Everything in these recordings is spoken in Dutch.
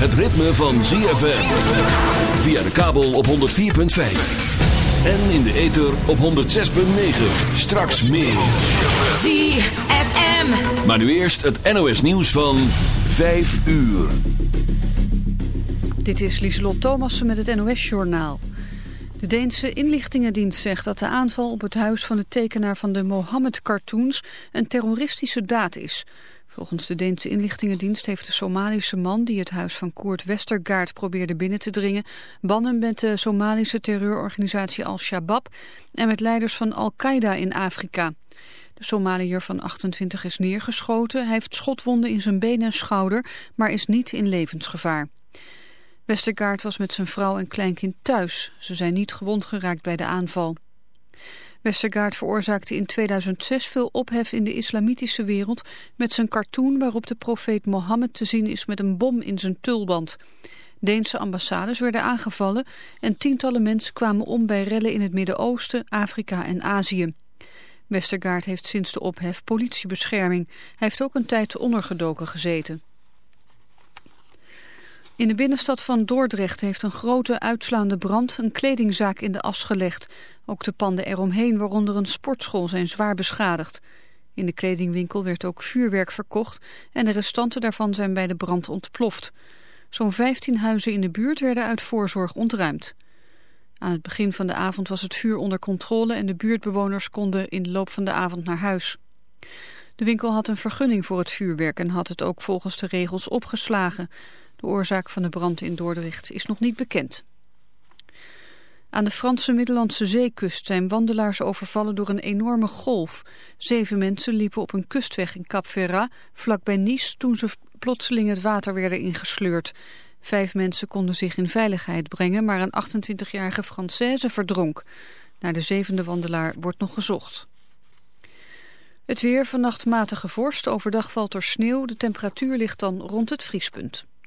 het ritme van ZFM. Via de kabel op 104.5. En in de ether op 106.9. Straks meer. ZFM. Maar nu eerst het NOS nieuws van 5 uur. Dit is Lieselot Thomassen met het NOS-journaal. De Deense inlichtingendienst zegt dat de aanval op het huis van de tekenaar van de Mohammed-cartoons een terroristische daad is. Volgens de Deense inlichtingendienst heeft de Somalische man die het huis van Koert Westergaard probeerde binnen te dringen, banden met de Somalische terreurorganisatie Al-Shabaab en met leiders van Al-Qaeda in Afrika. De Somaliër van 28 is neergeschoten, hij heeft schotwonden in zijn been en schouder, maar is niet in levensgevaar. Westergaard was met zijn vrouw en kleinkind thuis. Ze zijn niet gewond geraakt bij de aanval. Westergaard veroorzaakte in 2006 veel ophef in de islamitische wereld met zijn cartoon waarop de profeet Mohammed te zien is met een bom in zijn tulband. Deense ambassades werden aangevallen en tientallen mensen kwamen om bij rellen in het Midden-Oosten, Afrika en Azië. Westergaard heeft sinds de ophef politiebescherming. Hij heeft ook een tijd ondergedoken gezeten. In de binnenstad van Dordrecht heeft een grote uitslaande brand een kledingzaak in de as gelegd. Ook de panden eromheen, waaronder een sportschool, zijn zwaar beschadigd. In de kledingwinkel werd ook vuurwerk verkocht en de restanten daarvan zijn bij de brand ontploft. Zo'n 15 huizen in de buurt werden uit voorzorg ontruimd. Aan het begin van de avond was het vuur onder controle en de buurtbewoners konden in de loop van de avond naar huis. De winkel had een vergunning voor het vuurwerk en had het ook volgens de regels opgeslagen. De oorzaak van de brand in Dordrecht is nog niet bekend. Aan de Franse Middellandse zeekust zijn wandelaars overvallen door een enorme golf. Zeven mensen liepen op een kustweg in Cap Ferrat, vlakbij Nice, toen ze plotseling het water werden ingesleurd. Vijf mensen konden zich in veiligheid brengen, maar een 28-jarige Française verdronk. Naar de zevende wandelaar wordt nog gezocht. Het weer, vannacht matige vorst, overdag valt er sneeuw, de temperatuur ligt dan rond het vriespunt.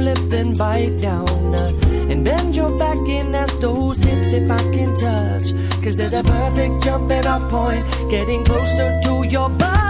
Lip and bite down. Uh, And bend your back and ask those hips if I can touch. Cause they're the perfect jumping off point. Getting closer to your butterfly.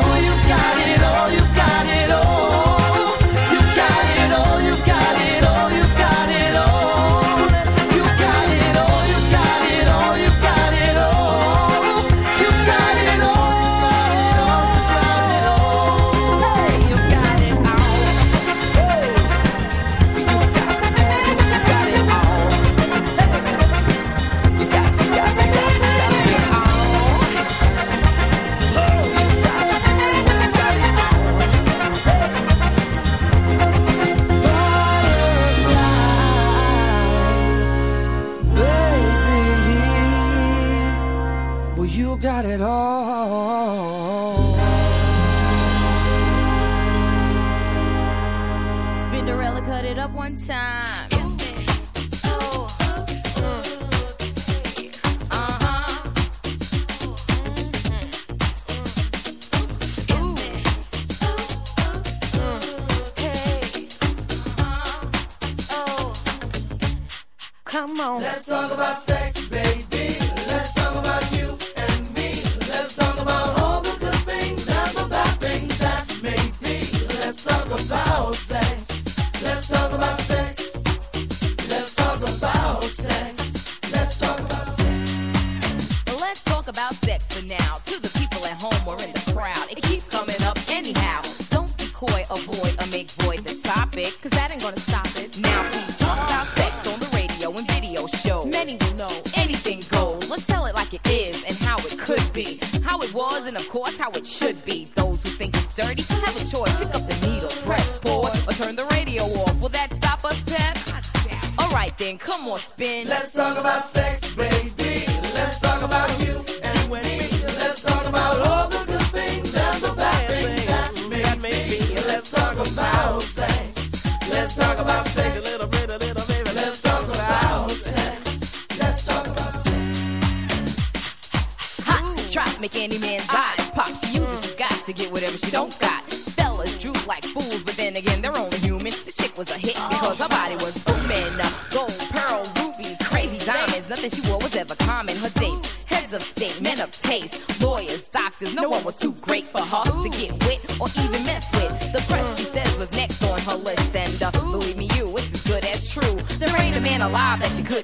you got it all. up one time.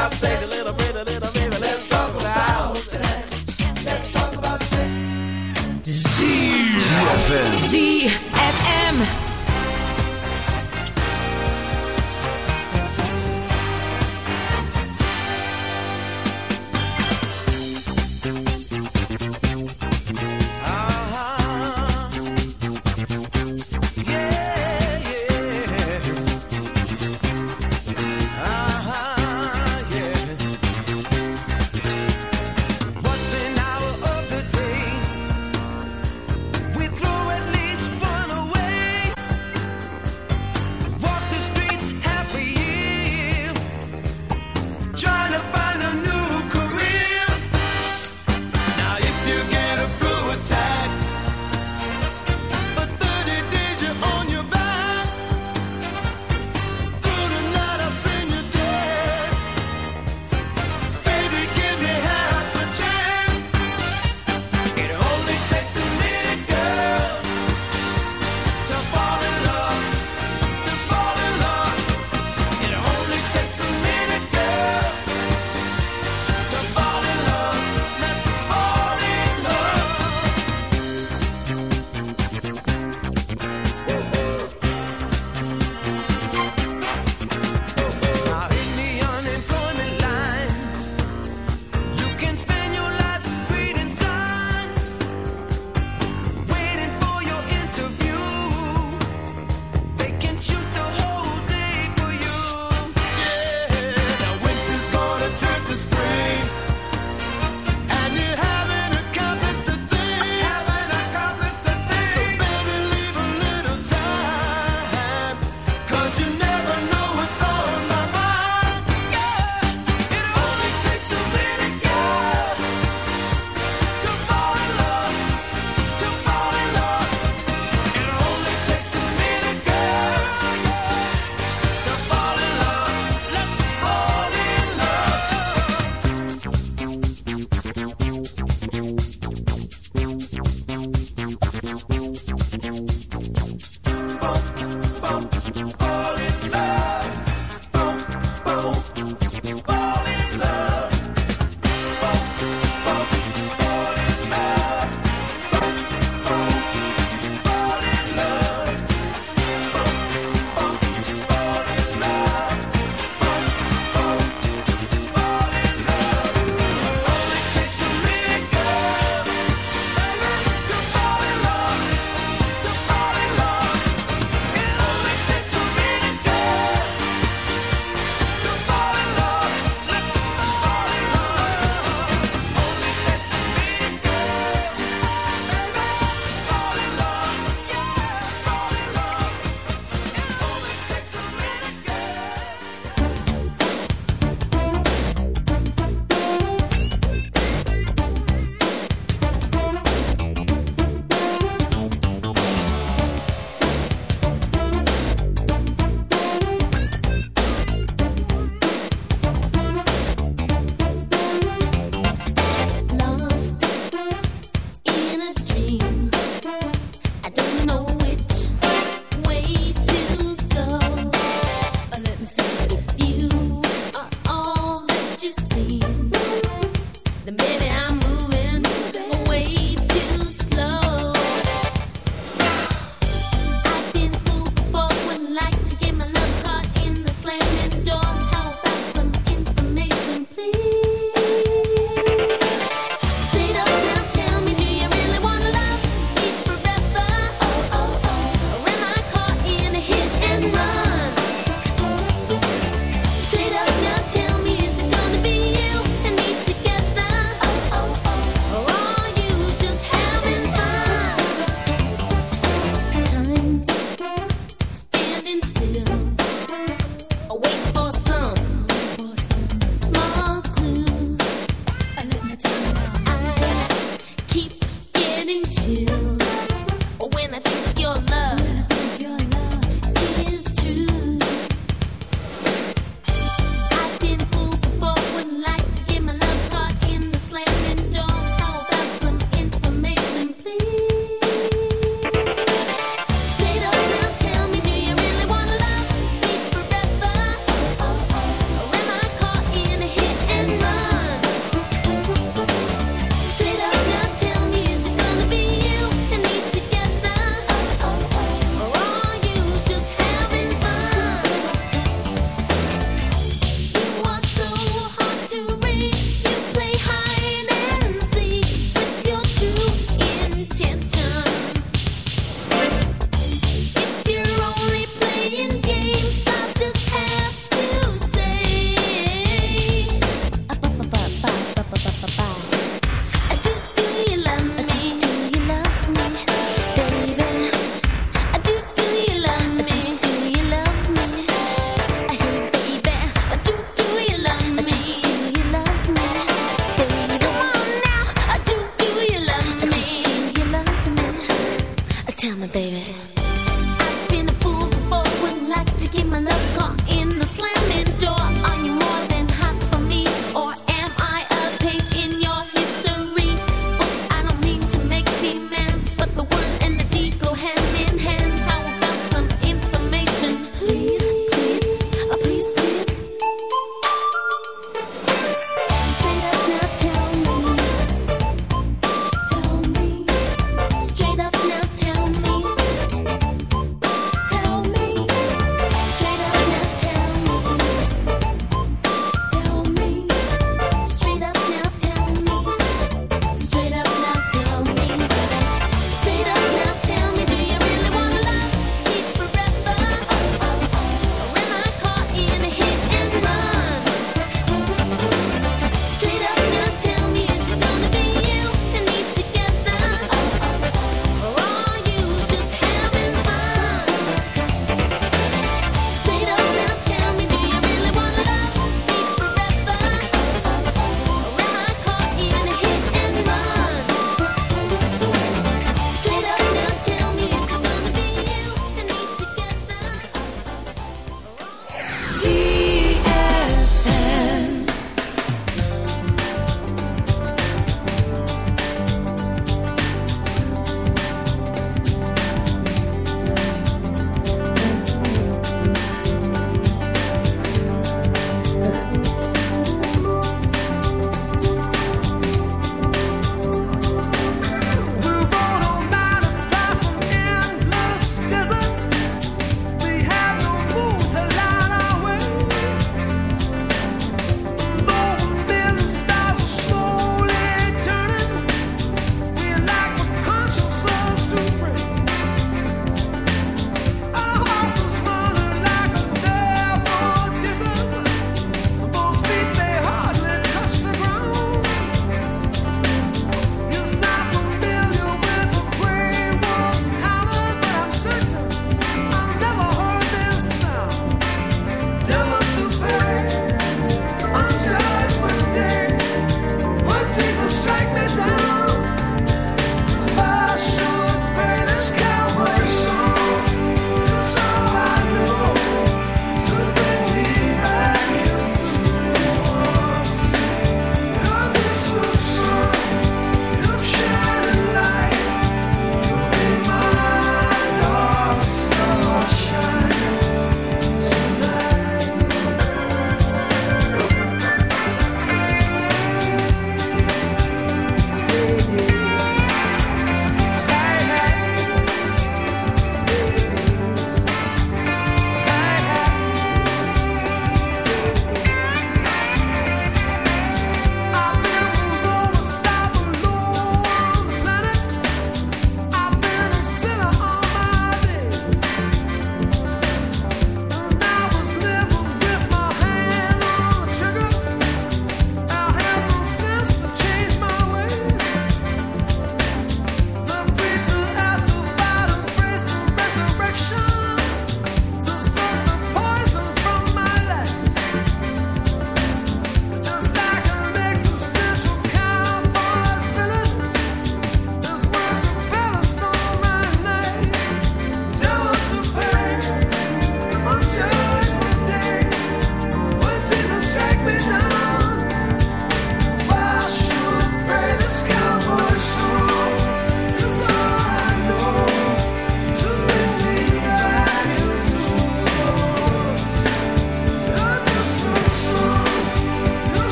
about sex. A little bit, a little bit. Let's talk about sex. Let's talk about sex. ZFM. ZFM.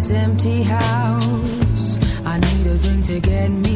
this empty house. I need a drink to get me.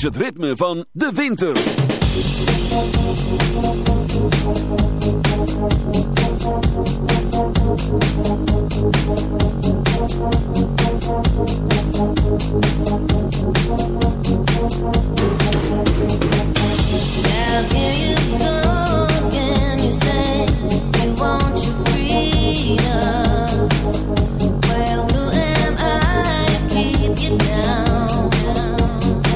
is het ritme van de winter. You you say want. Well, I down?